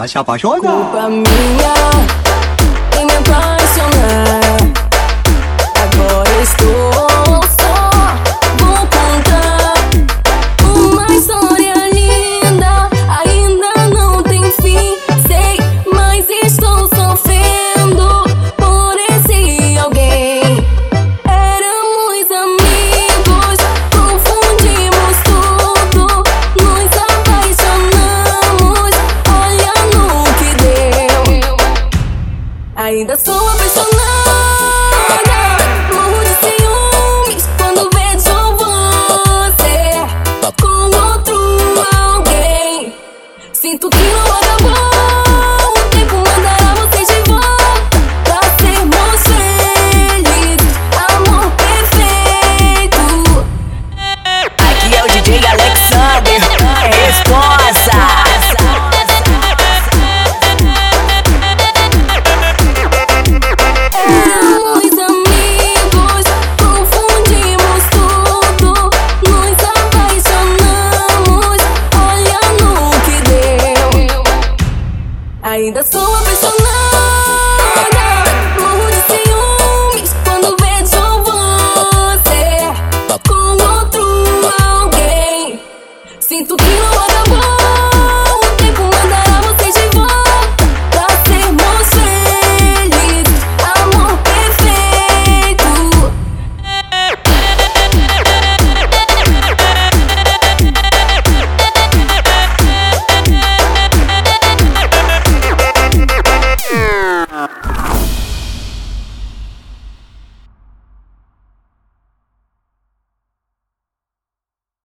把下巴说的。Ainda sou apaixonada Ainda sou apaixonada.